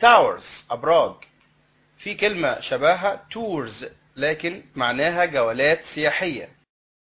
تاورز أبراج في كلمة شبهها تورز لكن معناها جولات سياحية.